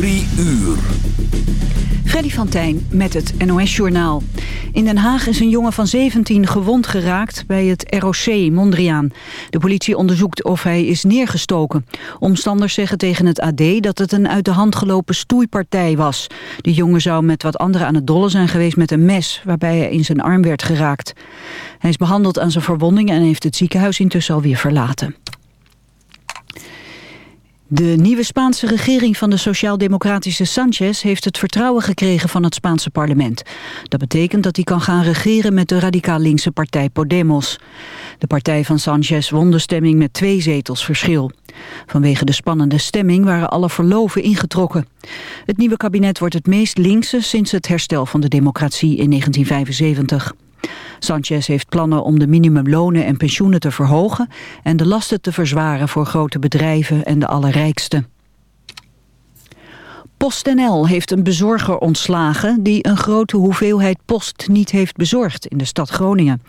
Drie uur. Freddy van Tijn met het NOS-journaal. In Den Haag is een jongen van 17 gewond geraakt bij het ROC Mondriaan. De politie onderzoekt of hij is neergestoken. Omstanders zeggen tegen het AD dat het een uit de hand gelopen stoeipartij was. De jongen zou met wat anderen aan het dollen zijn geweest met een mes... waarbij hij in zijn arm werd geraakt. Hij is behandeld aan zijn verwondingen en heeft het ziekenhuis intussen alweer verlaten. De nieuwe Spaanse regering van de sociaal-democratische Sanchez heeft het vertrouwen gekregen van het Spaanse parlement. Dat betekent dat hij kan gaan regeren met de radicaal linkse partij Podemos. De partij van Sanchez won de stemming met twee zetels verschil. Vanwege de spannende stemming waren alle verloven ingetrokken. Het nieuwe kabinet wordt het meest linkse sinds het herstel van de democratie in 1975. Sanchez heeft plannen om de minimumlonen en pensioenen te verhogen... en de lasten te verzwaren voor grote bedrijven en de allerrijksten. PostNL heeft een bezorger ontslagen die een grote hoeveelheid post niet heeft bezorgd in de stad Groningen.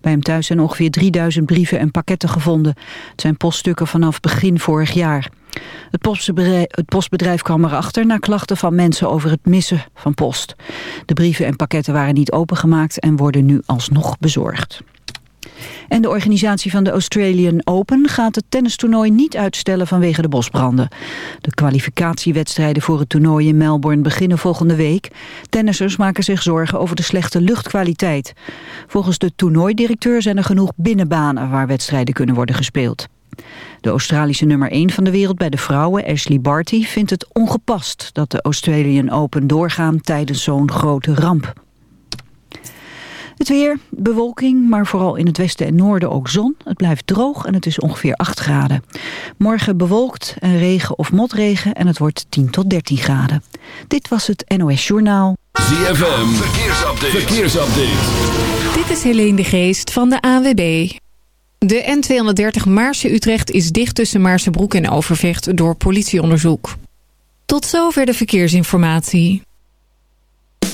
Bij hem thuis zijn ongeveer 3000 brieven en pakketten gevonden. Het zijn poststukken vanaf begin vorig jaar. Het postbedrijf, het postbedrijf kwam erachter na klachten van mensen over het missen van post. De brieven en pakketten waren niet opengemaakt en worden nu alsnog bezorgd. En de organisatie van de Australian Open gaat het tennistoernooi niet uitstellen vanwege de bosbranden. De kwalificatiewedstrijden voor het toernooi in Melbourne beginnen volgende week. Tennissers maken zich zorgen over de slechte luchtkwaliteit. Volgens de toernooidirecteur zijn er genoeg binnenbanen waar wedstrijden kunnen worden gespeeld. De Australische nummer 1 van de wereld bij de vrouwen, Ashley Barty, vindt het ongepast dat de Australian Open doorgaan tijdens zo'n grote ramp. Het weer, bewolking, maar vooral in het westen en noorden ook zon. Het blijft droog en het is ongeveer 8 graden. Morgen bewolkt en regen of motregen en het wordt 10 tot 13 graden. Dit was het NOS Journaal. ZFM, verkeersupdate. verkeersupdate. Dit is Helene de Geest van de AWB. De N230 Maarse-Utrecht is dicht tussen Maarsebroek en Overvecht door politieonderzoek. Tot zover de verkeersinformatie.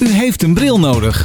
U heeft een bril nodig.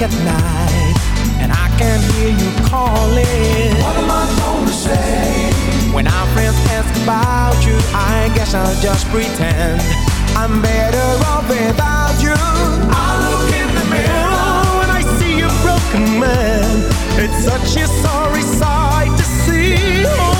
dark at night And I can hear you calling. What am I gonna say? When our friends ask about you I guess I'll just pretend I'm better off without you. I look in the mirror When I see a broken man. It's such a sorry sight to see.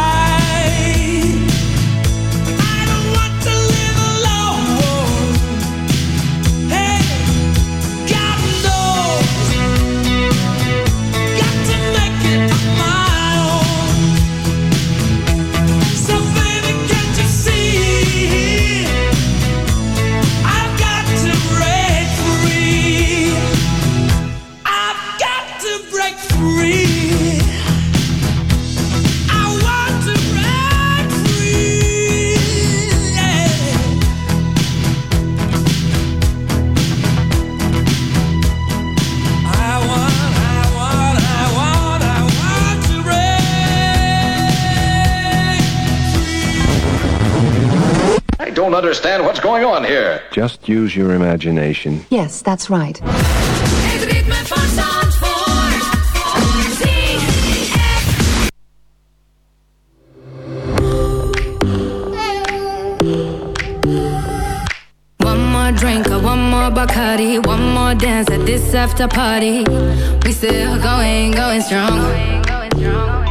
Don't understand what's going on here. Just use your imagination. Yes, that's right. Het ritme van Zandvoort. ZFM. One more drink or one more Bacardi, one more dance at this after party. We still going, going strong.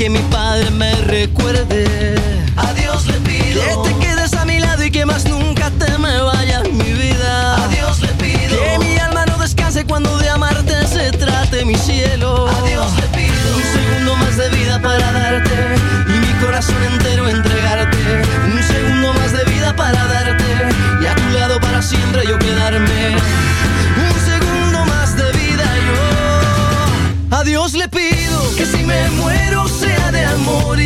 que mi padre me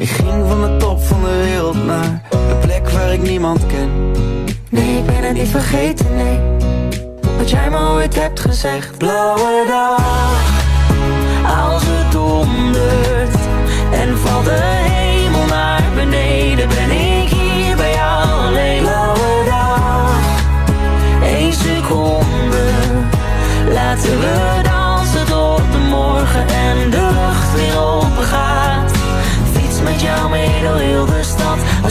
Ik ging van de top van de wereld naar de plek waar ik niemand ken. Nee, ik ben het niet vergeten, nee. Wat jij me ooit hebt gezegd. Blauwe dag, als het dondert en valt de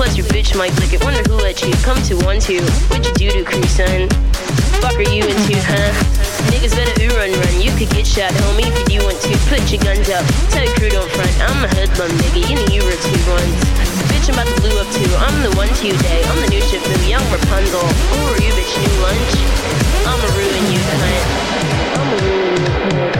Plus your bitch might lick it. Wonder who let you come to one two. What you do to crew, son? Fuck are you into, huh? Niggas better ooh run run. You could get shot, homie, if you want to. Put your guns up. Tell your crew don't front. I'm a hoodlum, nigga. You know you were two ones. Bitch, I'm about to blue up too. I'm the one you day. I'm the new ship new young Rapunzel. Who are you, bitch? New lunch? I'ma ruin you, cunt. I'ma ruin you, cunt.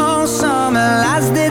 as the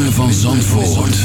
van Zandvoort.